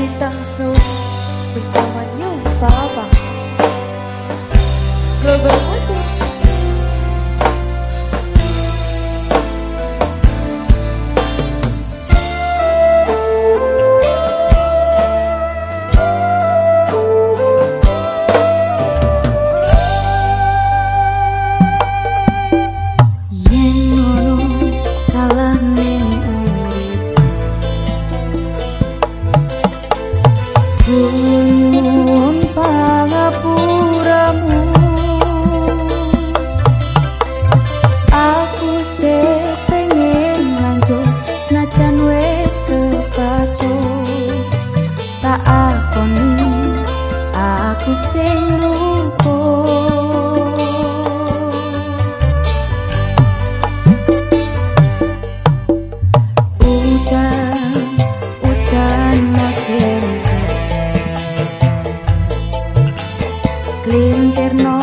bintang su bersama New Papa Global Musik Gunung pangapuramu. interno.